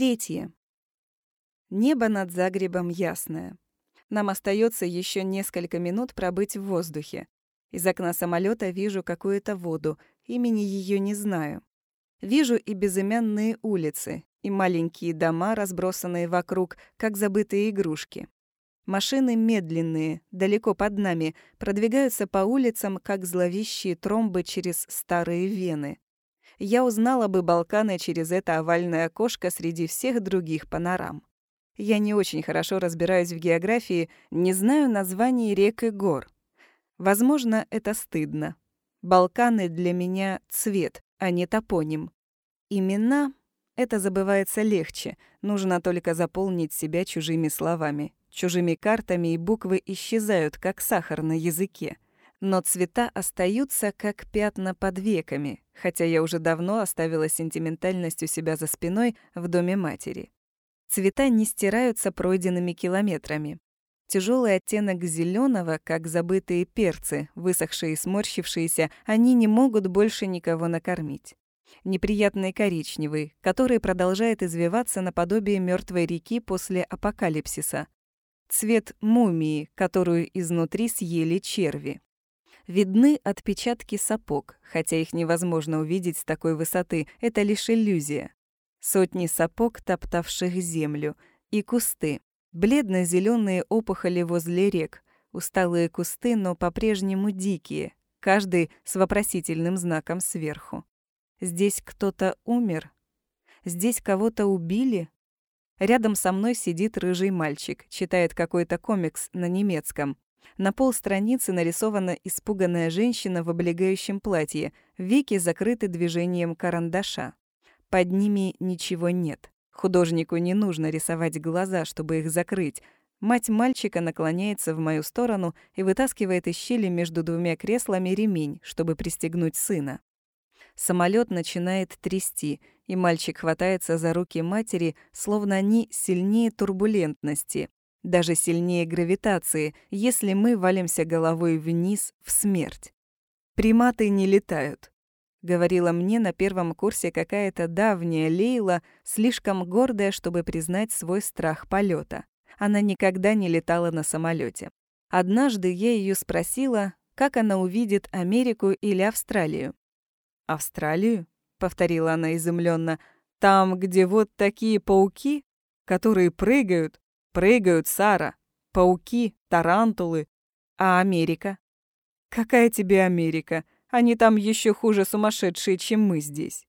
Третье. Небо над Загребом ясное. Нам остается еще несколько минут пробыть в воздухе. Из окна самолета вижу какую-то воду, имени ее не знаю. Вижу и безымянные улицы, и маленькие дома, разбросанные вокруг, как забытые игрушки. Машины медленные, далеко под нами, продвигаются по улицам, как зловещие тромбы через старые вены. Я узнала бы Балканы через это овальное окошко среди всех других панорам. Я не очень хорошо разбираюсь в географии, не знаю названий рек и гор. Возможно, это стыдно. Балканы для меня — цвет, а не топоним. Имена — это забывается легче, нужно только заполнить себя чужими словами. Чужими картами и буквы исчезают, как сахар на языке. Но цвета остаются, как пятна под веками, хотя я уже давно оставила сентиментальность у себя за спиной в доме матери. Цвета не стираются пройденными километрами. Тяжелый оттенок зеленого, как забытые перцы, высохшие и сморщившиеся, они не могут больше никого накормить. Неприятный коричневый, который продолжает извиваться наподобие мертвой реки после апокалипсиса. Цвет мумии, которую изнутри съели черви. Видны отпечатки сапог, хотя их невозможно увидеть с такой высоты, это лишь иллюзия. Сотни сапог, топтавших землю, и кусты, бледно зеленые опухоли возле рек, усталые кусты, но по-прежнему дикие, каждый с вопросительным знаком сверху. Здесь кто-то умер? Здесь кого-то убили? Рядом со мной сидит рыжий мальчик, читает какой-то комикс на немецком. На пол страницы нарисована испуганная женщина в облегающем платье, веки закрыты движением карандаша. Под ними ничего нет. Художнику не нужно рисовать глаза, чтобы их закрыть. Мать мальчика наклоняется в мою сторону и вытаскивает из щели между двумя креслами ремень, чтобы пристегнуть сына. Самолет начинает трясти, и мальчик хватается за руки матери, словно они сильнее турбулентности, даже сильнее гравитации, если мы валимся головой вниз в смерть. Приматы не летают. Говорила мне на первом курсе какая-то давняя Лейла, слишком гордая, чтобы признать свой страх полета. Она никогда не летала на самолете. Однажды я ее спросила, как она увидит Америку или Австралию. «Австралию?» — повторила она изумленно. «Там, где вот такие пауки, которые прыгают, прыгают, Сара. Пауки, тарантулы. А Америка?» «Какая тебе Америка? Они там еще хуже сумасшедшие, чем мы здесь».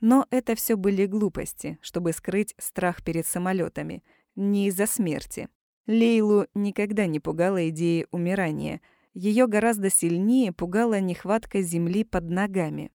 Но это все были глупости, чтобы скрыть страх перед самолетами, не из-за смерти. Лейлу никогда не пугала идея умирания. Ее гораздо сильнее пугала нехватка земли под ногами.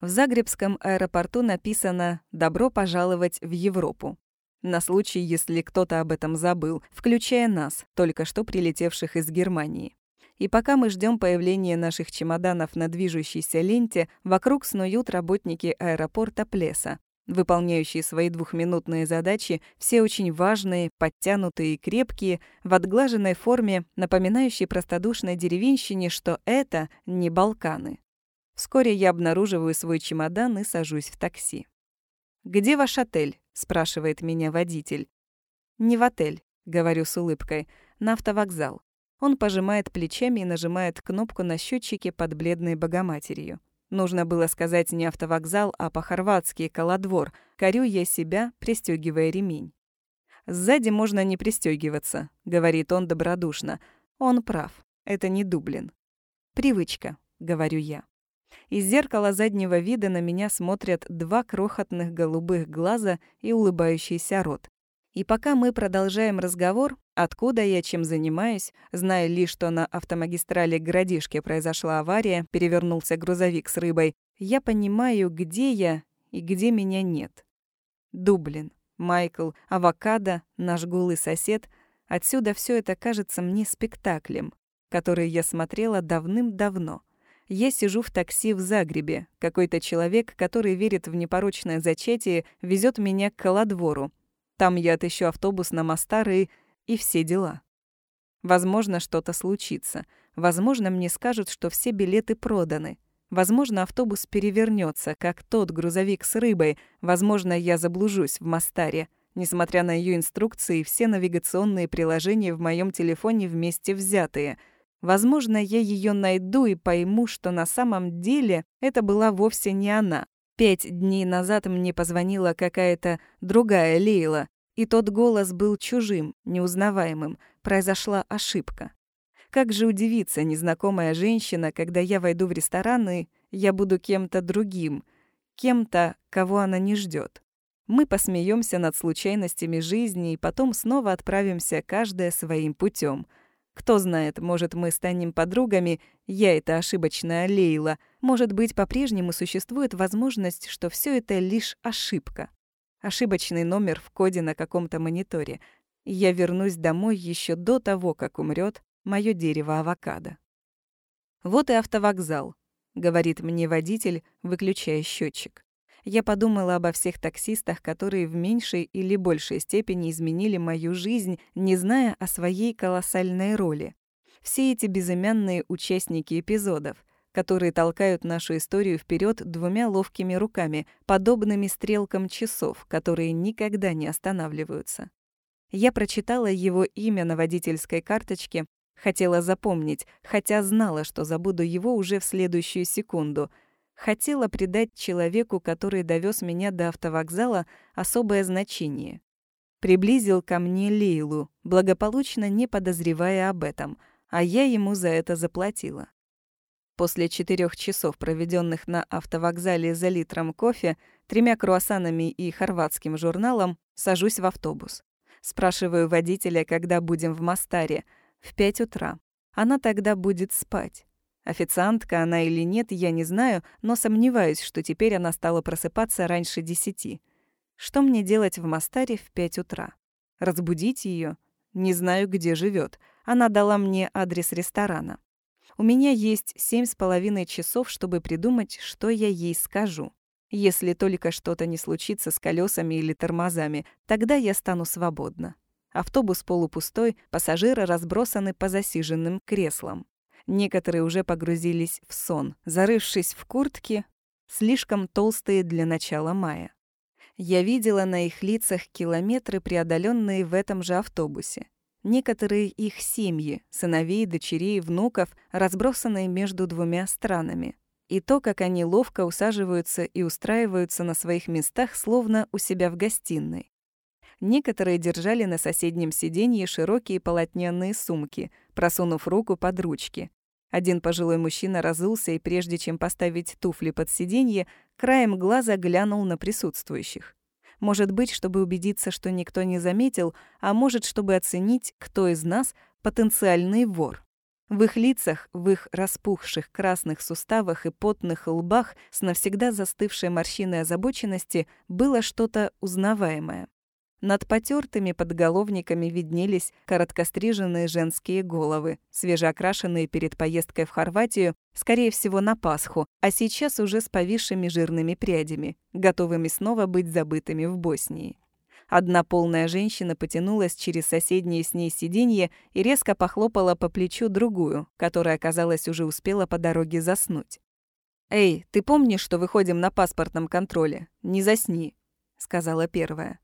В Загребском аэропорту написано «Добро пожаловать в Европу». На случай, если кто-то об этом забыл, включая нас, только что прилетевших из Германии. И пока мы ждем появления наших чемоданов на движущейся ленте, вокруг снуют работники аэропорта Плеса, выполняющие свои двухминутные задачи, все очень важные, подтянутые и крепкие, в отглаженной форме, напоминающей простодушной деревенщине, что это не Балканы. Вскоре я обнаруживаю свой чемодан и сажусь в такси. «Где ваш отель?» — спрашивает меня водитель. «Не в отель», — говорю с улыбкой, — «на автовокзал». Он пожимает плечами и нажимает кнопку на счетчике под бледной богоматерью. Нужно было сказать не автовокзал, а по-хорватски «колодвор». Корю я себя, пристегивая ремень. «Сзади можно не пристегиваться», — говорит он добродушно. Он прав. Это не Дублин. «Привычка», — говорю я. Из зеркала заднего вида на меня смотрят два крохотных голубых глаза и улыбающийся рот. И пока мы продолжаем разговор, откуда я чем занимаюсь, зная лишь, что на автомагистрали городишке произошла авария, перевернулся грузовик с рыбой, я понимаю, где я и где меня нет. Дублин, Майкл, авокадо, наш голый сосед — отсюда все это кажется мне спектаклем, который я смотрела давным-давно — я сижу в такси в Загребе. Какой-то человек, который верит в непорочное зачатие, везет меня к колодвору. Там я отыщу автобус на Мастары и все дела. Возможно, что-то случится. Возможно, мне скажут, что все билеты проданы. Возможно, автобус перевернется, как тот грузовик с рыбой. Возможно, я заблужусь в Мастаре. Несмотря на ее инструкции, все навигационные приложения в моем телефоне вместе взятые. Возможно, я ее найду и пойму, что на самом деле это была вовсе не она. Пять дней назад мне позвонила какая-то другая Лейла, и тот голос был чужим, неузнаваемым. Произошла ошибка. Как же удивится незнакомая женщина, когда я войду в ресторан, и я буду кем-то другим, кем-то, кого она не ждет. Мы посмеемся над случайностями жизни и потом снова отправимся каждая своим путем. Кто знает, может, мы станем подругами, я это ошибочная Лейла. Может быть, по-прежнему существует возможность, что все это лишь ошибка. Ошибочный номер в коде на каком-то мониторе. Я вернусь домой еще до того, как умрет мое дерево авокадо. «Вот и автовокзал», — говорит мне водитель, выключая счетчик. Я подумала обо всех таксистах, которые в меньшей или большей степени изменили мою жизнь, не зная о своей колоссальной роли. Все эти безымянные участники эпизодов, которые толкают нашу историю вперед двумя ловкими руками, подобными стрелкам часов, которые никогда не останавливаются. Я прочитала его имя на водительской карточке Хотела запомнить, хотя знала, что забуду его уже в следующую секунду. Хотела придать человеку, который довез меня до автовокзала, особое значение. Приблизил ко мне Лейлу, благополучно не подозревая об этом, а я ему за это заплатила. После четырех часов, проведенных на автовокзале за литром кофе, тремя круассанами и хорватским журналом, сажусь в автобус. Спрашиваю водителя, когда будем в Мастаре — в пять утра. Она тогда будет спать. Официантка она или нет, я не знаю, но сомневаюсь, что теперь она стала просыпаться раньше десяти. Что мне делать в Мастаре в пять утра? Разбудить ее? Не знаю, где живет. Она дала мне адрес ресторана. У меня есть семь с половиной часов, чтобы придумать, что я ей скажу. Если только что-то не случится с колесами или тормозами, тогда я стану свободна. Автобус полупустой, пассажиры разбросаны по засиженным креслам. Некоторые уже погрузились в сон, зарывшись в куртки, слишком толстые для начала мая. Я видела на их лицах километры, преодоленные в этом же автобусе. Некоторые их семьи, сыновей, дочерей, внуков, разбросанные между двумя странами. И то, как они ловко усаживаются и устраиваются на своих местах, словно у себя в гостиной. Некоторые держали на соседнем сиденье широкие полотняные сумки, просунув руку под ручки. Один пожилой мужчина разулся и, прежде чем поставить туфли под сиденье, краем глаза глянул на присутствующих. Может быть, чтобы убедиться, что никто не заметил, а может, чтобы оценить, кто из нас потенциальный вор. В их лицах, в их распухших красных суставах и потных лбах с навсегда застывшей морщиной озабоченности было что-то узнаваемое. Над потертыми подголовниками виднелись короткостриженные женские головы, свежеокрашенные перед поездкой в Хорватию, скорее всего, на Пасху, а сейчас уже с повисшими жирными прядями, готовыми снова быть забытыми в Боснии. Одна полная женщина потянулась через соседнее с ней сиденье и резко похлопала по плечу другую, которая, казалось, уже успела по дороге заснуть. «Эй, ты помнишь, что выходим на паспортном контроле? Не засни», — сказала первая.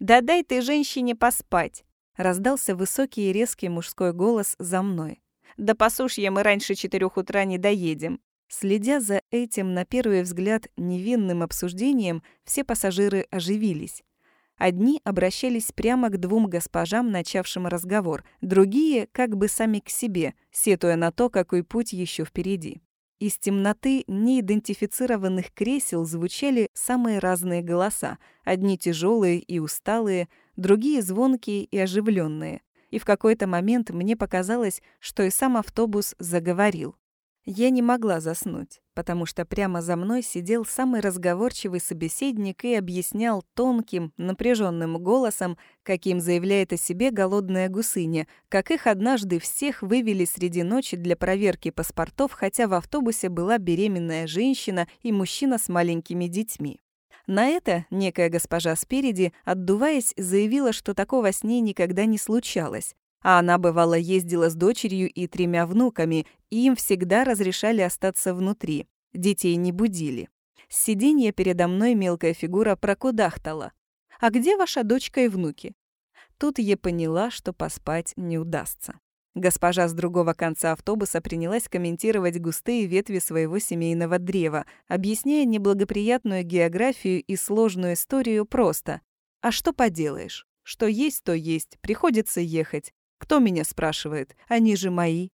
«Да дай ты женщине поспать!» Раздался высокий и резкий мужской голос за мной. «Да посушья мы раньше четырех утра не доедем!» Следя за этим, на первый взгляд, невинным обсуждением, все пассажиры оживились. Одни обращались прямо к двум госпожам, начавшим разговор, другие — как бы сами к себе, сетуя на то, какой путь еще впереди. Из темноты неидентифицированных кресел звучали самые разные голоса, одни тяжелые и усталые, другие звонкие и оживленные. И в какой-то момент мне показалось, что и сам автобус заговорил. Я не могла заснуть, потому что прямо за мной сидел самый разговорчивый собеседник и объяснял тонким, напряженным голосом, каким заявляет о себе голодная гусыня, как их однажды всех вывели среди ночи для проверки паспортов, хотя в автобусе была беременная женщина и мужчина с маленькими детьми. На это некая госпожа спереди, отдуваясь, заявила, что такого с ней никогда не случалось, А она, бывало, ездила с дочерью и тремя внуками, и им всегда разрешали остаться внутри. Детей не будили. С сиденья передо мной мелкая фигура прокудахтала. «А где ваша дочка и внуки?» Тут я поняла, что поспать не удастся. Госпожа с другого конца автобуса принялась комментировать густые ветви своего семейного древа, объясняя неблагоприятную географию и сложную историю просто. «А что поделаешь? Что есть, то есть. Приходится ехать. Кто меня спрашивает? Они же мои».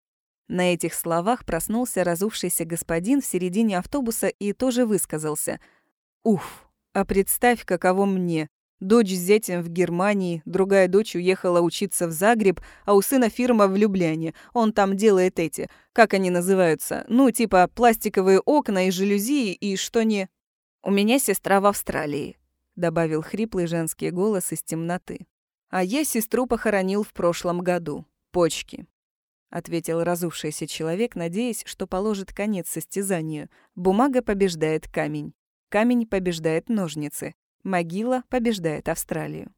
На этих словах проснулся разувшийся господин в середине автобуса и тоже высказался. «Уф, а представь, каково мне. Дочь с зятем в Германии, другая дочь уехала учиться в Загреб, а у сына фирма в Любляне. Он там делает эти, как они называются, ну, типа пластиковые окна и жалюзи, и что не... У меня сестра в Австралии», — добавил хриплый женский голос из темноты. «А я сестру похоронил в прошлом году. Почки», — ответил разувшийся человек, надеясь, что положит конец состязанию. «Бумага побеждает камень. Камень побеждает ножницы. Могила побеждает Австралию.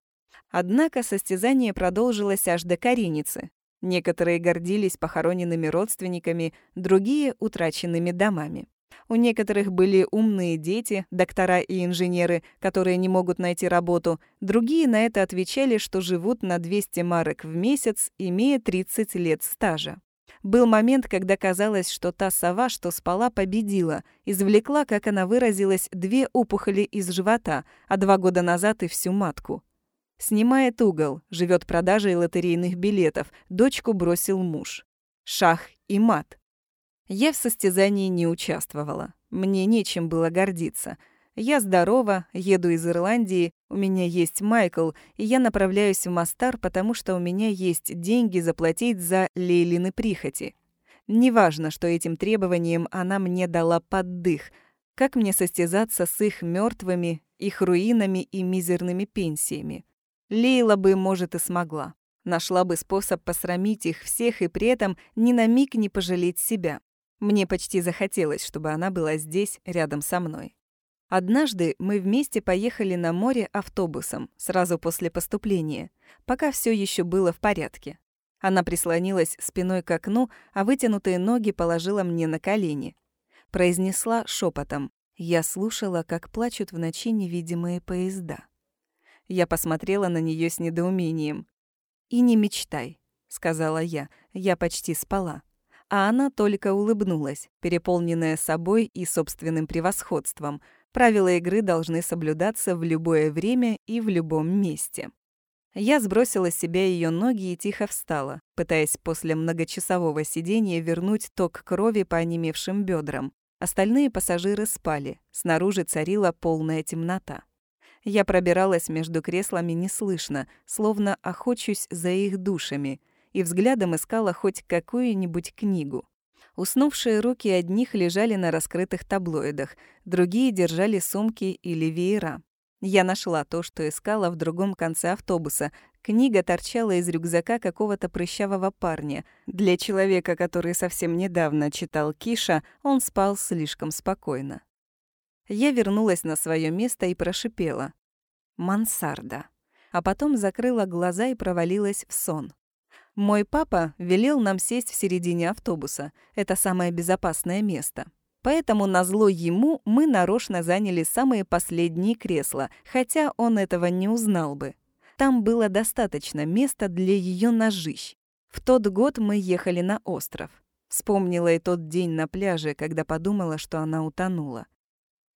Однако состязание продолжилось аж до Кареницы. Некоторые гордились похороненными родственниками, другие — утраченными домами. У некоторых были умные дети, доктора и инженеры, которые не могут найти работу. Другие на это отвечали, что живут на 200 марок в месяц, имея 30 лет стажа. Был момент, когда казалось, что та сова, что спала, победила, извлекла, как она выразилась, две опухоли из живота, а два года назад и всю матку. Снимает угол, живет продажей лотерейных билетов, дочку бросил муж. Шах и мат. Я в состязании не участвовала. Мне нечем было гордиться — я здорова, еду из Ирландии, у меня есть Майкл, и я направляюсь в Мастар, потому что у меня есть деньги заплатить за Лейлины прихоти. Неважно, что этим требованием она мне дала поддых. Как мне состязаться с их мертвыми, их руинами и мизерными пенсиями? Лейла бы, может, и смогла. Нашла бы способ посрамить их всех и при этом ни на миг не пожалеть себя. Мне почти захотелось, чтобы она была здесь, рядом со мной. Однажды мы вместе поехали на море автобусом, сразу после поступления, пока все еще было в порядке. Она прислонилась спиной к окну, а вытянутые ноги положила мне на колени. Произнесла шепотом. Я слушала, как плачут в ночи невидимые поезда. Я посмотрела на нее с недоумением. «И не мечтай», — сказала я, — «я почти спала». А она только улыбнулась, переполненная собой и собственным превосходством — Правила игры должны соблюдаться в любое время и в любом месте. Я сбросила с себя ее ноги и тихо встала, пытаясь после многочасового сидения вернуть ток крови по онемевшим бедрам. Остальные пассажиры спали, снаружи царила полная темнота. Я пробиралась между креслами неслышно, словно охочусь за их душами, и взглядом искала хоть какую-нибудь книгу. Уснувшие руки одних лежали на раскрытых таблоидах, другие держали сумки или веера. Я нашла то, что искала в другом конце автобуса. Книга торчала из рюкзака какого-то прыщавого парня. Для человека, который совсем недавно читал Киша, он спал слишком спокойно. Я вернулась на свое место и прошипела. «Мансарда». А потом закрыла глаза и провалилась в сон. Мой папа велел нам сесть в середине автобуса. Это самое безопасное место. Поэтому на зло ему мы нарочно заняли самые последние кресла, хотя он этого не узнал бы. Там было достаточно места для ее ножищ. В тот год мы ехали на остров. Вспомнила и тот день на пляже, когда подумала, что она утонула.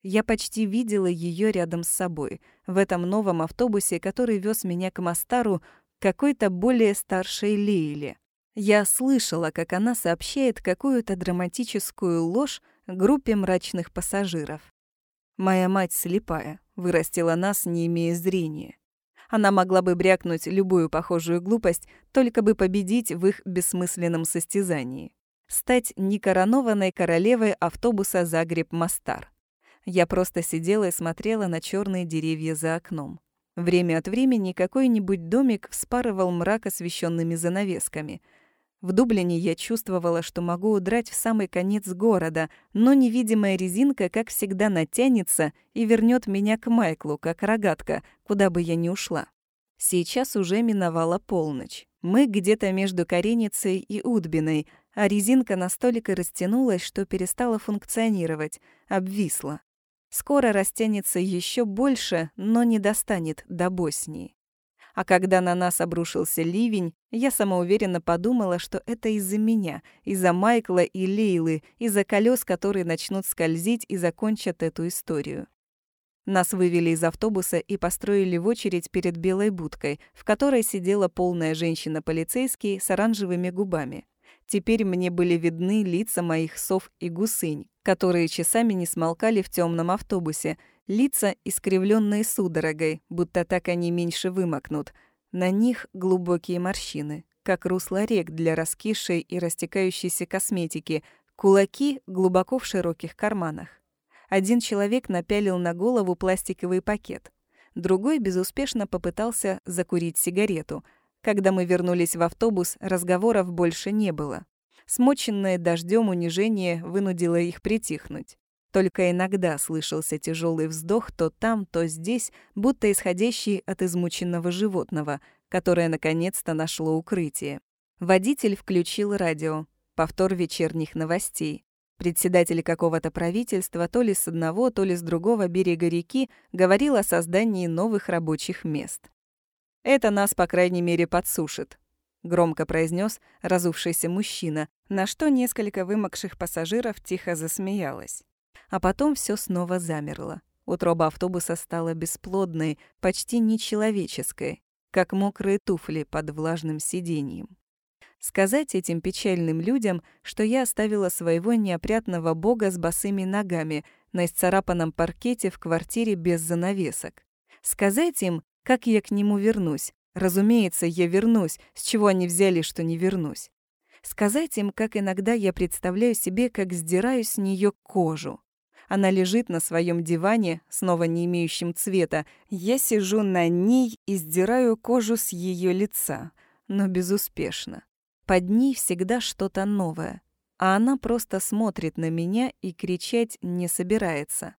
Я почти видела ее рядом с собой, в этом новом автобусе, который вез меня к Мастару, какой-то более старшей Лейле. Я слышала, как она сообщает какую-то драматическую ложь группе мрачных пассажиров. Моя мать слепая, вырастила нас, не имея зрения. Она могла бы брякнуть любую похожую глупость, только бы победить в их бессмысленном состязании. Стать некоронованной королевой автобуса Загреб-Мастар. Я просто сидела и смотрела на черные деревья за окном. Время от времени какой-нибудь домик вспарывал мрак освещенными занавесками. В Дублине я чувствовала, что могу удрать в самый конец города, но невидимая резинка, как всегда, натянется и вернет меня к Майклу, как рогатка, куда бы я ни ушла. Сейчас уже миновала полночь. Мы где-то между Кареницей и Удбиной, а резинка настолько растянулась, что перестала функционировать, обвисла. Скоро растянется еще больше, но не достанет до Боснии. А когда на нас обрушился ливень, я самоуверенно подумала, что это из-за меня, из-за Майкла и Лейлы, из-за колес, которые начнут скользить и закончат эту историю. Нас вывели из автобуса и построили в очередь перед белой будкой, в которой сидела полная женщина-полицейский с оранжевыми губами. Теперь мне были видны лица моих сов и гусынь, которые часами не смолкали в темном автобусе, лица, искривленные судорогой, будто так они меньше вымокнут. На них глубокие морщины, как русло рек для раскисшей и растекающейся косметики, кулаки глубоко в широких карманах. Один человек напялил на голову пластиковый пакет. Другой безуспешно попытался закурить сигарету — когда мы вернулись в автобус, разговоров больше не было. Смоченное дождем унижение вынудило их притихнуть. Только иногда слышался тяжелый вздох то там, то здесь, будто исходящий от измученного животного, которое наконец-то нашло укрытие. Водитель включил радио. Повтор вечерних новостей. Председатель какого-то правительства то ли с одного, то ли с другого берега реки говорил о создании новых рабочих мест. Это нас, по крайней мере, подсушит», — громко произнес разувшийся мужчина, на что несколько вымокших пассажиров тихо засмеялось. А потом все снова замерло. Утроба автобуса стала бесплодной, почти нечеловеческой, как мокрые туфли под влажным сиденьем. Сказать этим печальным людям, что я оставила своего неопрятного бога с босыми ногами на исцарапанном паркете в квартире без занавесок. Сказать им, как я к нему вернусь? Разумеется, я вернусь. С чего они взяли, что не вернусь? Сказать им, как иногда я представляю себе, как сдираю с нее кожу. Она лежит на своем диване, снова не имеющем цвета. Я сижу на ней и сдираю кожу с ее лица, но безуспешно. Под ней всегда что-то новое, а она просто смотрит на меня и кричать не собирается.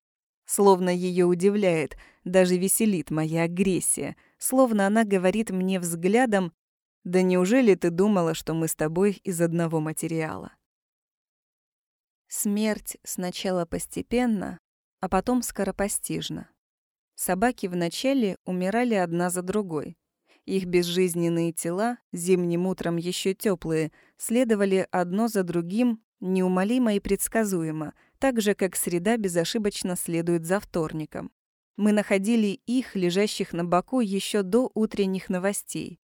Словно ее удивляет, даже веселит моя агрессия. Словно она говорит мне взглядом «Да неужели ты думала, что мы с тобой из одного материала?» Смерть сначала постепенно, а потом скоропостижно. Собаки вначале умирали одна за другой. Их безжизненные тела, зимним утром еще теплые, следовали одно за другим неумолимо и предсказуемо, так же, как среда безошибочно следует за вторником. Мы находили их, лежащих на боку, еще до утренних новостей.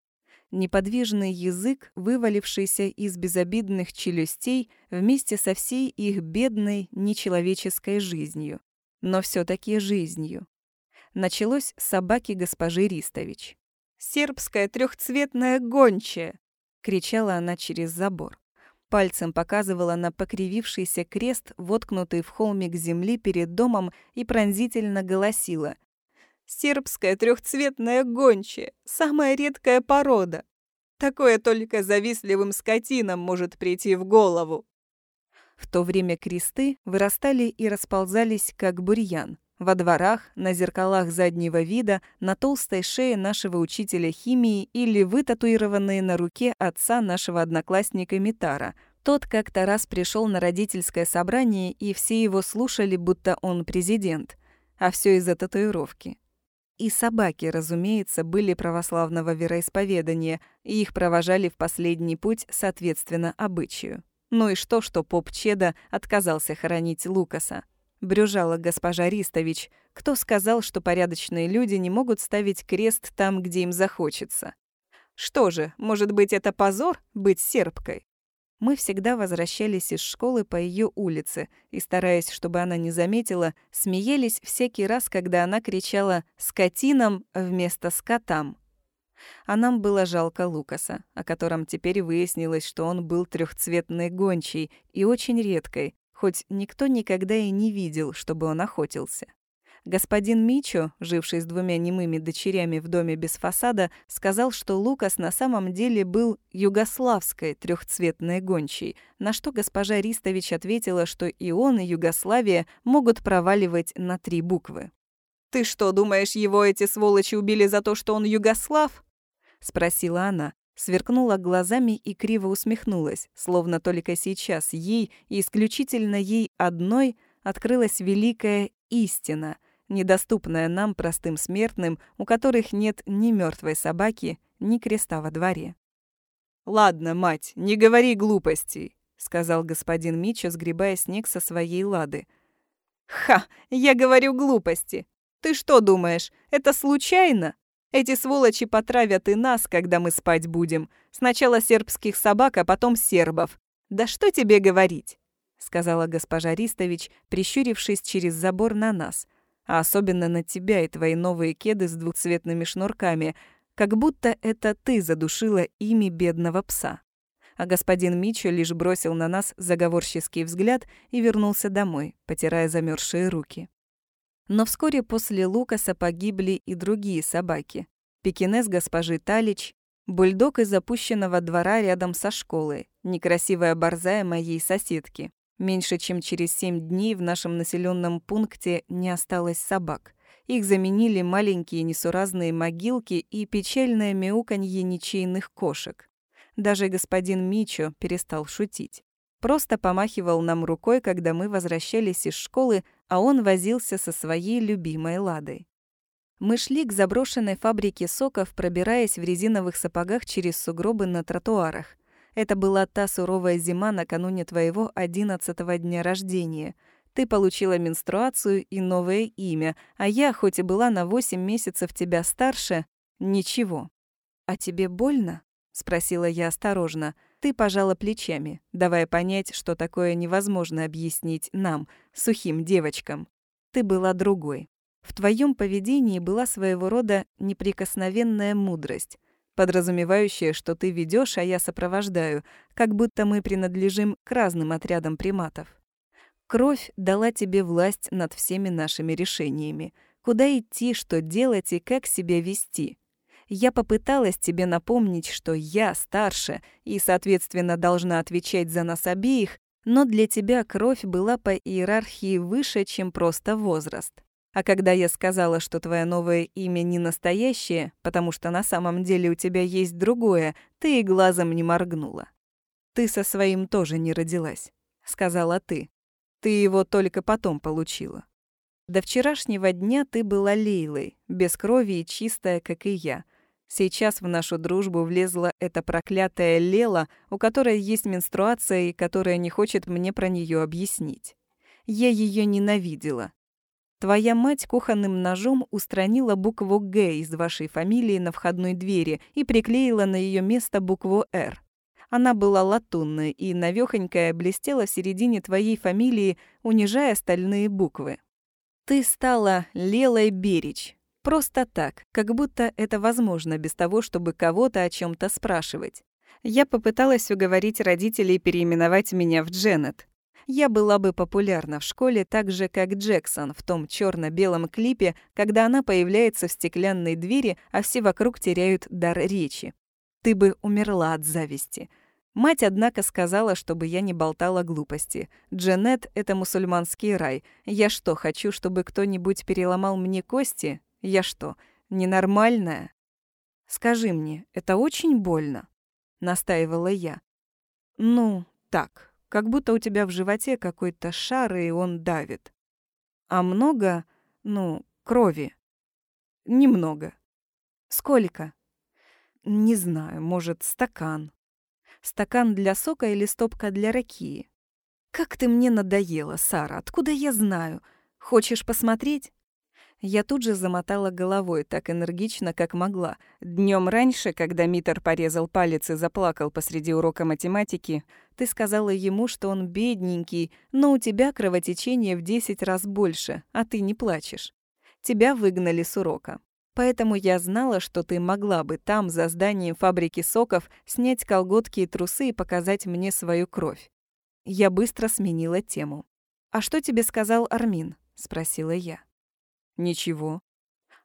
Неподвижный язык, вывалившийся из безобидных челюстей вместе со всей их бедной, нечеловеческой жизнью. Но все таки жизнью. Началось с собаки госпожи Ристович. «Сербская трехцветная гончая!» — кричала она через забор. Пальцем показывала на покривившийся крест, воткнутый в холмик земли перед домом, и пронзительно голосила. «Сербская трехцветная гончая, самая редкая порода. Такое только завистливым скотинам может прийти в голову». В то время кресты вырастали и расползались, как бурьян. Во дворах, на зеркалах заднего вида, на толстой шее нашего учителя химии или вытатуированные на руке отца нашего одноклассника Митара. Тот как-то раз пришел на родительское собрание, и все его слушали, будто он президент. А все из-за татуировки. И собаки, разумеется, были православного вероисповедания, и их провожали в последний путь соответственно обычаю. Ну и что, что поп Чеда отказался хоронить Лукаса? Брюжала госпожа Ристович. Кто сказал, что порядочные люди не могут ставить крест там, где им захочется? Что же, может быть, это позор быть сербкой? Мы всегда возвращались из школы по ее улице и, стараясь, чтобы она не заметила, смеялись всякий раз, когда она кричала «скотинам» вместо «скотам». А нам было жалко Лукаса, о котором теперь выяснилось, что он был трехцветной гончей и очень редкой, хоть никто никогда и не видел, чтобы он охотился. Господин Мичо, живший с двумя немыми дочерями в доме без фасада, сказал, что Лукас на самом деле был югославской трехцветной гончей, на что госпожа Ристович ответила, что и он, и Югославия могут проваливать на три буквы. «Ты что, думаешь, его эти сволочи убили за то, что он югослав?» — спросила она, сверкнула глазами и криво усмехнулась, словно только сейчас ей, и исключительно ей одной, открылась великая истина, недоступная нам, простым смертным, у которых нет ни мертвой собаки, ни креста во дворе. «Ладно, мать, не говори глупостей», — сказал господин Мичо, сгребая снег со своей лады. «Ха! Я говорю глупости! Ты что думаешь, это случайно? Эти сволочи потравят и нас, когда мы спать будем. Сначала сербских собак, а потом сербов. Да что тебе говорить?» — сказала госпожа Ристович, прищурившись через забор на нас, а особенно на тебя и твои новые кеды с двухцветными шнурками, как будто это ты задушила ими бедного пса. А господин Мичо лишь бросил на нас заговорческий взгляд и вернулся домой, потирая замерзшие руки. Но вскоре после Лукаса погибли и другие собаки. Пекинес госпожи Талич, бульдог из запущенного двора рядом со школой, некрасивая борзая моей соседки. Меньше чем через семь дней в нашем населенном пункте не осталось собак. Их заменили маленькие несуразные могилки и печальное мяуканье ничейных кошек. Даже господин Мичо перестал шутить. Просто помахивал нам рукой, когда мы возвращались из школы, а он возился со своей любимой ладой. Мы шли к заброшенной фабрике соков, пробираясь в резиновых сапогах через сугробы на тротуарах. Это была та суровая зима накануне твоего одиннадцатого дня рождения — ты получила менструацию и новое имя, а я, хоть и была на восемь месяцев тебя старше, ничего. А тебе больно? спросила я осторожно. Ты пожала плечами, давая понять, что такое невозможно объяснить нам, сухим девочкам. Ты была другой. В твоем поведении была своего рода неприкосновенная мудрость, подразумевающая, что ты ведешь, а я сопровождаю, как будто мы принадлежим к разным отрядам приматов. Кровь дала тебе власть над всеми нашими решениями. Куда идти, что делать и как себя вести. Я попыталась тебе напомнить, что я старше и, соответственно, должна отвечать за нас обеих, но для тебя кровь была по иерархии выше, чем просто возраст. А когда я сказала, что твое новое имя не настоящее, потому что на самом деле у тебя есть другое, ты и глазом не моргнула. «Ты со своим тоже не родилась», — сказала ты. Ты его только потом получила. До вчерашнего дня ты была Лейлой, без крови и чистая, как и я. Сейчас в нашу дружбу влезла эта проклятая Лела, у которой есть менструация и которая не хочет мне про нее объяснить. Я ее ненавидела. Твоя мать кухонным ножом устранила букву «Г» из вашей фамилии на входной двери и приклеила на ее место букву «Р». Она была латунной и навёхонькая блестела в середине твоей фамилии, унижая остальные буквы. Ты стала Лелой Берич. Просто так, как будто это возможно без того, чтобы кого-то о чем то спрашивать. Я попыталась уговорить родителей переименовать меня в Дженнет. Я была бы популярна в школе так же, как Джексон в том черно белом клипе, когда она появляется в стеклянной двери, а все вокруг теряют дар речи. Ты бы умерла от зависти. Мать, однако, сказала, чтобы я не болтала глупости. Джанет — это мусульманский рай. Я что, хочу, чтобы кто-нибудь переломал мне кости? Я что, ненормальная? Скажи мне, это очень больно? Настаивала я. Ну, так, как будто у тебя в животе какой-то шар, и он давит. А много, ну, крови? Немного. Сколько? Не знаю, может, стакан. Стакан для сока или стопка для ракии? Как ты мне надоела, Сара, откуда я знаю? Хочешь посмотреть? Я тут же замотала головой так энергично, как могла. Днем раньше, когда Митер порезал палец и заплакал посреди урока математики, ты сказала ему, что он бедненький, но у тебя кровотечение в десять раз больше, а ты не плачешь. Тебя выгнали с урока. Поэтому я знала, что ты могла бы там, за зданием фабрики соков, снять колготки и трусы и показать мне свою кровь. Я быстро сменила тему. «А что тебе сказал Армин?» — спросила я. «Ничего».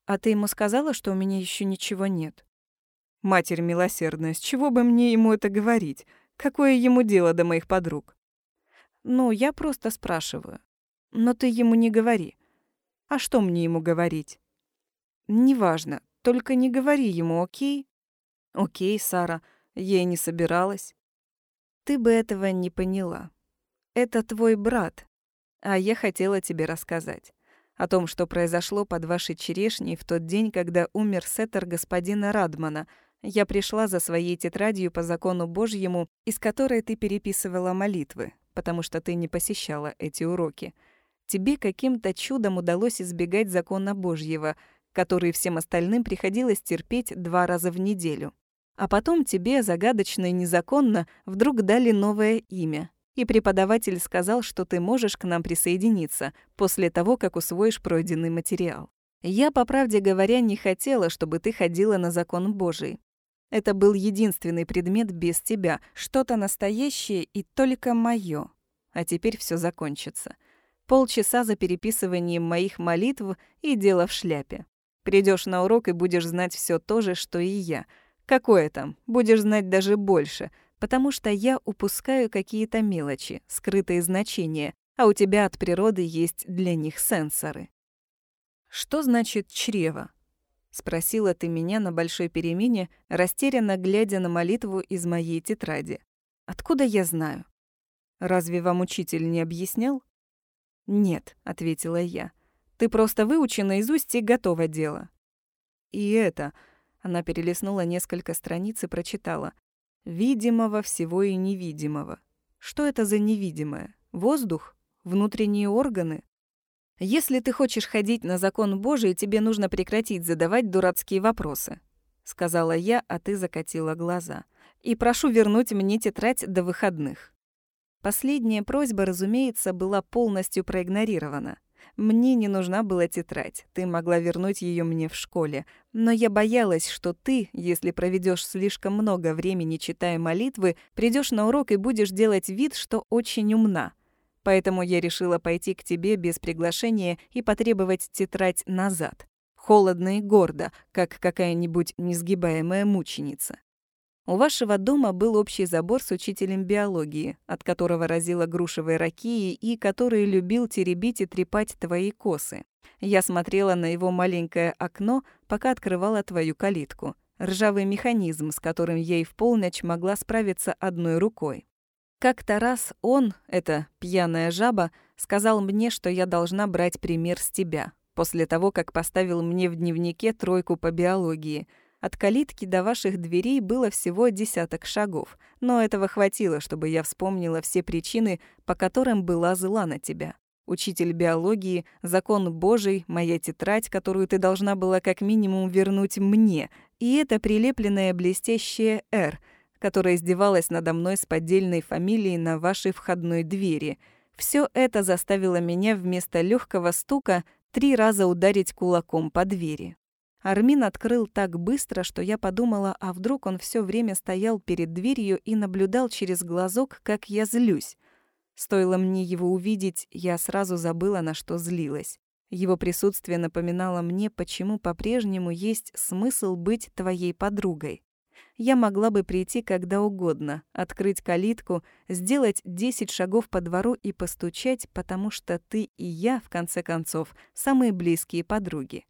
«А ты ему сказала, что у меня еще ничего нет?» «Матерь милосердная, с чего бы мне ему это говорить? Какое ему дело до моих подруг?» «Ну, я просто спрашиваю. Но ты ему не говори. А что мне ему говорить?» «Неважно, только не говори ему, окей?» Окей, Сара, я и не собиралась. Ты бы этого не поняла. Это твой брат, а я хотела тебе рассказать о том, что произошло под вашей черешней в тот день, когда умер сеттер господина Радмана. Я пришла за своей тетрадью по закону Божьему, из которой ты переписывала молитвы, потому что ты не посещала эти уроки. Тебе каким-то чудом удалось избегать закона Божьего, который всем остальным приходилось терпеть два раза в неделю. А потом тебе, загадочно и незаконно, вдруг дали новое имя и преподаватель сказал, что ты можешь к нам присоединиться после того, как усвоишь пройденный материал. Я, по правде говоря, не хотела, чтобы ты ходила на закон Божий. Это был единственный предмет без тебя, что-то настоящее и только моё. А теперь все закончится. Полчаса за переписыванием моих молитв и дело в шляпе. Придешь на урок и будешь знать все то же, что и я. Какое там? Будешь знать даже больше, потому что я упускаю какие-то мелочи, скрытые значения, а у тебя от природы есть для них сенсоры. «Что значит чрево?» — спросила ты меня на большой перемене, растерянно глядя на молитву из моей тетради. «Откуда я знаю?» «Разве вам учитель не объяснял?» «Нет», — ответила я. «Ты просто выучи наизусть и готово дело». «И это...» — она перелистнула несколько страниц и прочитала. Видимого всего и невидимого. Что это за невидимое? Воздух? Внутренние органы? Если ты хочешь ходить на закон Божий, тебе нужно прекратить задавать дурацкие вопросы, сказала я, а ты закатила глаза. И прошу вернуть мне тетрадь до выходных. Последняя просьба, разумеется, была полностью проигнорирована. Мне не нужна была тетрадь, ты могла вернуть ее мне в школе. Но я боялась, что ты, если проведешь слишком много времени читая молитвы, придешь на урок и будешь делать вид, что очень умна. Поэтому я решила пойти к тебе без приглашения и потребовать тетрадь назад. Холодно и гордо, как какая-нибудь несгибаемая мученица. У вашего дома был общий забор с учителем биологии, от которого разило грушевой ракии и который любил теребить и трепать твои косы. Я смотрела на его маленькое окно, пока открывала твою калитку. Ржавый механизм, с которым и в полночь могла справиться одной рукой. Как-то раз он, эта пьяная жаба, сказал мне, что я должна брать пример с тебя, после того, как поставил мне в дневнике тройку по биологии — от калитки до ваших дверей было всего десяток шагов, но этого хватило, чтобы я вспомнила все причины, по которым была зла на тебя. Учитель биологии, закон Божий, моя тетрадь, которую ты должна была как минимум вернуть мне, и это прилепленное блестящее «Р», которая издевалась надо мной с поддельной фамилией на вашей входной двери. Все это заставило меня вместо легкого стука три раза ударить кулаком по двери. Армин открыл так быстро, что я подумала, а вдруг он все время стоял перед дверью и наблюдал через глазок, как я злюсь. Стоило мне его увидеть, я сразу забыла, на что злилась. Его присутствие напоминало мне, почему по-прежнему есть смысл быть твоей подругой. Я могла бы прийти когда угодно, открыть калитку, сделать десять шагов по двору и постучать, потому что ты и я, в конце концов, самые близкие подруги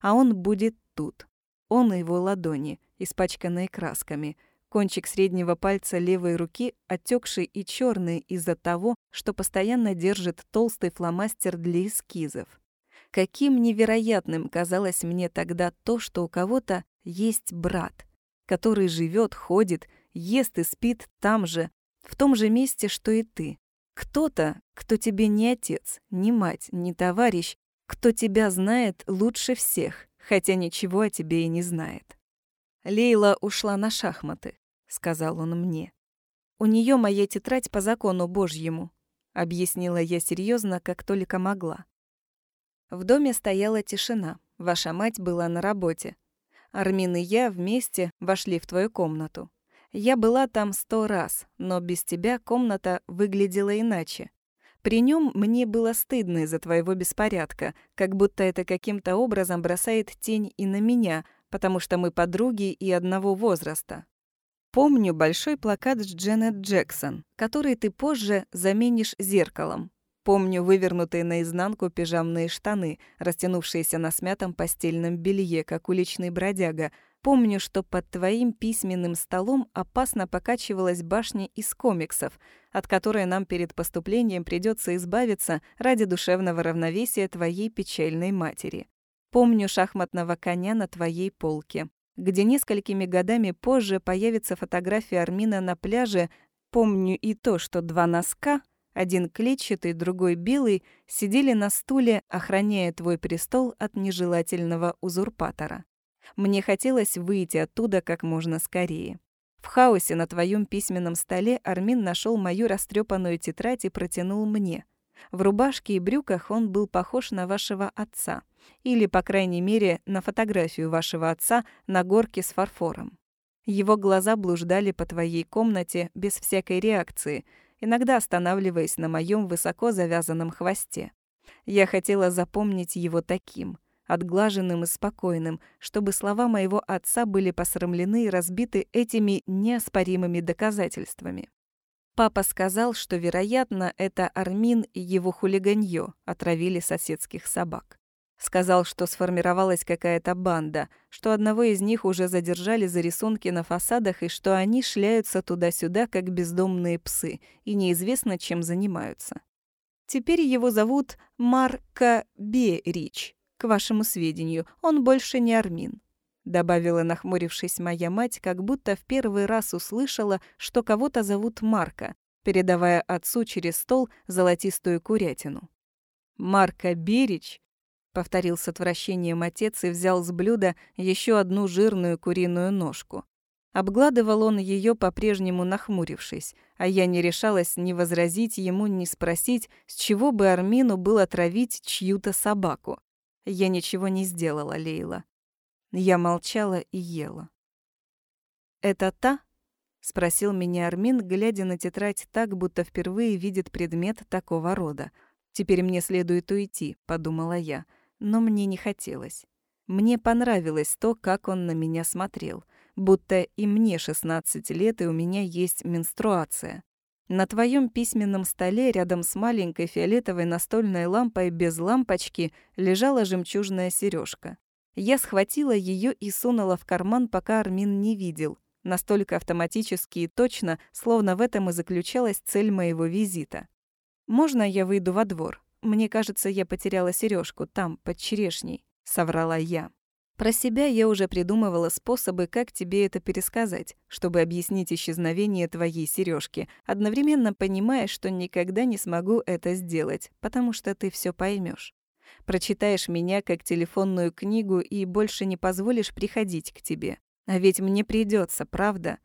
а он будет тут. Он и его ладони, испачканные красками, кончик среднего пальца левой руки, отекший и черный из-за того, что постоянно держит толстый фломастер для эскизов. Каким невероятным казалось мне тогда то, что у кого-то есть брат, который живет, ходит, ест и спит там же, в том же месте, что и ты. Кто-то, кто тебе не отец, не мать, не товарищ, кто тебя знает лучше всех, хотя ничего о тебе и не знает. Лейла ушла на шахматы, сказал он мне. У нее моя тетрадь по закону Божьему, объяснила я серьезно, как только могла. В доме стояла тишина. Ваша мать была на работе. Армин и я вместе вошли в твою комнату. Я была там сто раз, но без тебя комната выглядела иначе. При нем мне было стыдно из-за твоего беспорядка, как будто это каким-то образом бросает тень и на меня, потому что мы подруги и одного возраста. Помню большой плакат с Дженнет Джексон, который ты позже заменишь зеркалом. Помню вывернутые наизнанку пижамные штаны, растянувшиеся на смятом постельном белье, как уличный бродяга. Помню, что под твоим письменным столом опасно покачивалась башня из комиксов, от которой нам перед поступлением придется избавиться ради душевного равновесия твоей печальной матери. Помню шахматного коня на твоей полке, где несколькими годами позже появится фотография Армина на пляже. Помню и то, что два носка, один клетчатый, другой белый, сидели на стуле, охраняя твой престол от нежелательного узурпатора. Мне хотелось выйти оттуда как можно скорее. В хаосе на твоем письменном столе Армин нашел мою растрепанную тетрадь и протянул мне. В рубашке и брюках он был похож на вашего отца. Или, по крайней мере, на фотографию вашего отца на горке с фарфором. Его глаза блуждали по твоей комнате без всякой реакции, иногда останавливаясь на моем высоко завязанном хвосте. Я хотела запомнить его таким — отглаженным и спокойным, чтобы слова моего отца были посрамлены и разбиты этими неоспоримыми доказательствами. Папа сказал, что, вероятно, это Армин и его хулиганье отравили соседских собак. Сказал, что сформировалась какая-то банда, что одного из них уже задержали за рисунки на фасадах и что они шляются туда-сюда, как бездомные псы, и неизвестно, чем занимаются. Теперь его зовут Марка Берич, к вашему сведению, он больше не Армин», — добавила, нахмурившись моя мать, как будто в первый раз услышала, что кого-то зовут Марка, передавая отцу через стол золотистую курятину. «Марка Берич», — повторил с отвращением отец и взял с блюда еще одну жирную куриную ножку. Обгладывал он ее по-прежнему нахмурившись, а я не решалась ни возразить ему, ни спросить, с чего бы Армину было травить чью-то собаку. Я ничего не сделала, Лейла. Я молчала и ела. «Это та?» — спросил меня Армин, глядя на тетрадь так, будто впервые видит предмет такого рода. «Теперь мне следует уйти», — подумала я, но мне не хотелось. Мне понравилось то, как он на меня смотрел, будто и мне 16 лет, и у меня есть менструация. На твоем письменном столе рядом с маленькой фиолетовой настольной лампой без лампочки лежала жемчужная сережка. Я схватила ее и сунула в карман, пока Армин не видел. Настолько автоматически и точно, словно в этом и заключалась цель моего визита. «Можно я выйду во двор? Мне кажется, я потеряла сережку там, под черешней», — соврала я. Про себя я уже придумывала способы, как тебе это пересказать, чтобы объяснить исчезновение твоей сережки, одновременно понимая, что никогда не смогу это сделать, потому что ты все поймешь. Прочитаешь меня как телефонную книгу и больше не позволишь приходить к тебе. А ведь мне придется, правда?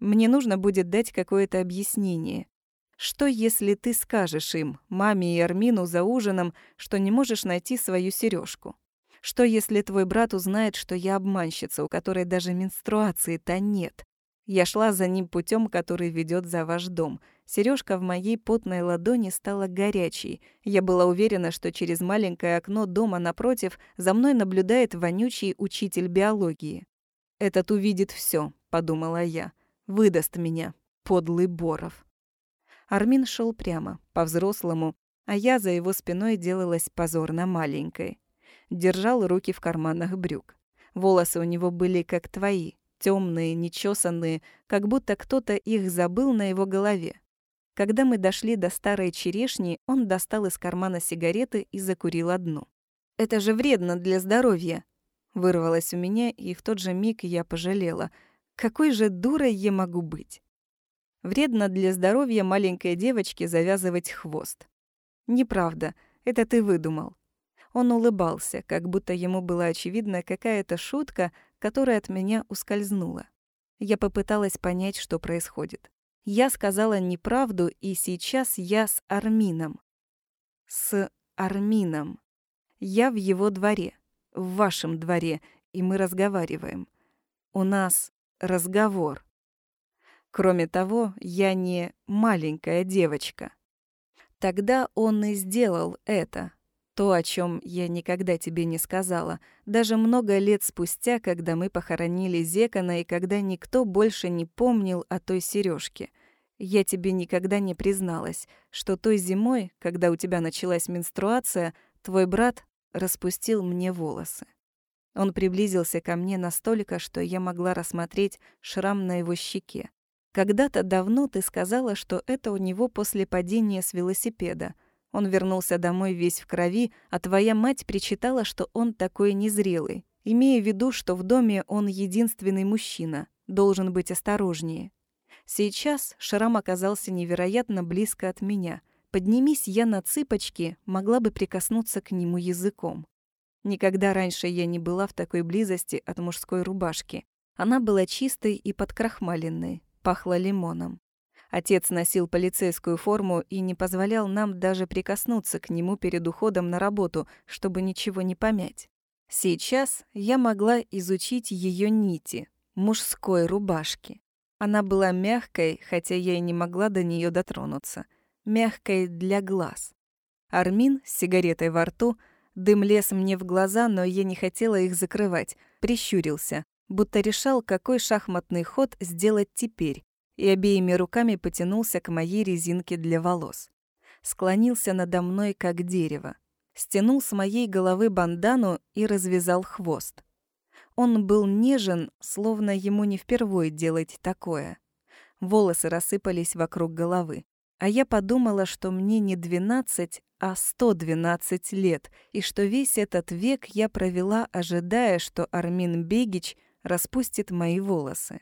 Мне нужно будет дать какое-то объяснение. Что, если ты скажешь им, маме и Армину за ужином, что не можешь найти свою сережку? Что, если твой брат узнает, что я обманщица, у которой даже менструации-то нет? Я шла за ним путем, который ведет за ваш дом. Сережка в моей потной ладони стала горячей. Я была уверена, что через маленькое окно дома напротив за мной наблюдает вонючий учитель биологии. «Этот увидит все, подумала я. «Выдаст меня, подлый Боров». Армин шел прямо, по-взрослому, а я за его спиной делалась позорно маленькой держал руки в карманах брюк. Волосы у него были как твои, темные, нечесанные, как будто кто-то их забыл на его голове. Когда мы дошли до старой черешни, он достал из кармана сигареты и закурил одну. «Это же вредно для здоровья!» Вырвалось у меня, и в тот же миг я пожалела. Какой же дурой я могу быть? Вредно для здоровья маленькой девочке завязывать хвост. Неправда, это ты выдумал. Он улыбался, как будто ему была очевидна какая-то шутка, которая от меня ускользнула. Я попыталась понять, что происходит. Я сказала неправду, и сейчас я с Армином. С Армином. Я в его дворе, в вашем дворе, и мы разговариваем. У нас разговор. Кроме того, я не маленькая девочка. Тогда он и сделал это, то, о чем я никогда тебе не сказала, даже много лет спустя, когда мы похоронили Зекона и когда никто больше не помнил о той сережке. Я тебе никогда не призналась, что той зимой, когда у тебя началась менструация, твой брат распустил мне волосы. Он приблизился ко мне настолько, что я могла рассмотреть шрам на его щеке. Когда-то давно ты сказала, что это у него после падения с велосипеда. Он вернулся домой весь в крови, а твоя мать причитала, что он такой незрелый, имея в виду, что в доме он единственный мужчина, должен быть осторожнее. Сейчас шрам оказался невероятно близко от меня. Поднимись я на цыпочки, могла бы прикоснуться к нему языком. Никогда раньше я не была в такой близости от мужской рубашки. Она была чистой и подкрахмаленной, пахла лимоном. Отец носил полицейскую форму и не позволял нам даже прикоснуться к нему перед уходом на работу, чтобы ничего не помять. Сейчас я могла изучить ее нити, мужской рубашки. Она была мягкой, хотя я и не могла до нее дотронуться. Мягкой для глаз. Армин с сигаретой во рту — Дым лез мне в глаза, но я не хотела их закрывать. Прищурился, будто решал, какой шахматный ход сделать теперь, и обеими руками потянулся к моей резинке для волос. Склонился надо мной, как дерево. Стянул с моей головы бандану и развязал хвост. Он был нежен, словно ему не впервые делать такое. Волосы рассыпались вокруг головы. А я подумала, что мне не 12, а 112 лет, и что весь этот век я провела, ожидая, что Армин Бегич распустит мои волосы.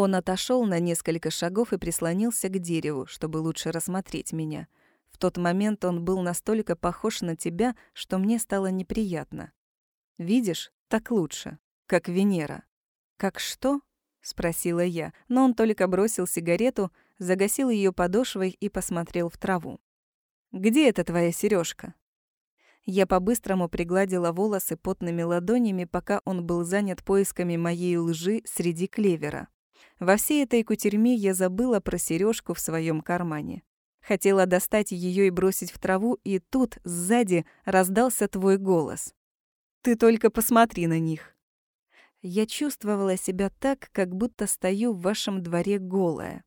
Он отошел на несколько шагов и прислонился к дереву, чтобы лучше рассмотреть меня. В тот момент он был настолько похож на тебя, что мне стало неприятно. Видишь, так лучше, как Венера. Как что? спросила я, но он только бросил сигарету, загасил ее подошвой и посмотрел в траву. «Где эта твоя сережка? Я по-быстрому пригладила волосы потными ладонями, пока он был занят поисками моей лжи среди клевера. Во всей этой кутерьме я забыла про сережку в своем кармане. Хотела достать ее и бросить в траву, и тут, сзади, раздался твой голос. «Ты только посмотри на них!» Я чувствовала себя так, как будто стою в вашем дворе голая.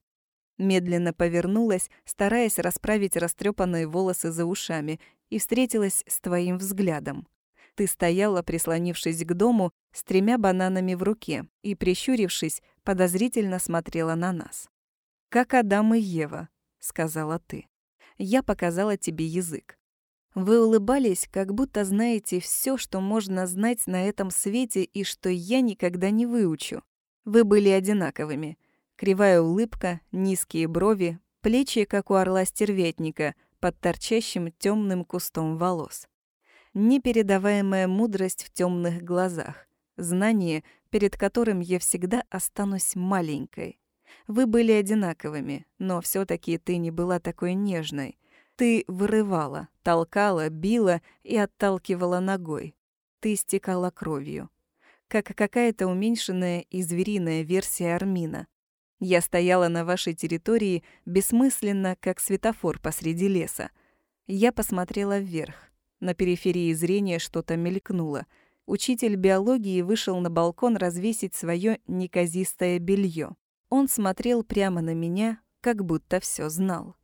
Медленно повернулась, стараясь расправить растрепанные волосы за ушами, и встретилась с твоим взглядом. Ты стояла, прислонившись к дому, с тремя бананами в руке, и, прищурившись, подозрительно смотрела на нас. «Как Адам и Ева», — сказала ты. Я показала тебе язык. Вы улыбались, как будто знаете все, что можно знать на этом свете и что я никогда не выучу. Вы были одинаковыми. Кривая улыбка, низкие брови, плечи, как у орла-стерветника, под торчащим темным кустом волос. Непередаваемая мудрость в темных глазах, знание, перед которым я всегда останусь маленькой. Вы были одинаковыми, но все таки ты не была такой нежной. Ты вырывала, толкала, била и отталкивала ногой. Ты истекала кровью. Как какая-то уменьшенная и звериная версия Армина. Я стояла на вашей территории бессмысленно, как светофор посреди леса. Я посмотрела вверх. На периферии зрения что-то мелькнуло. Учитель биологии вышел на балкон развесить свое неказистое белье. Он смотрел прямо на меня, как будто все знал.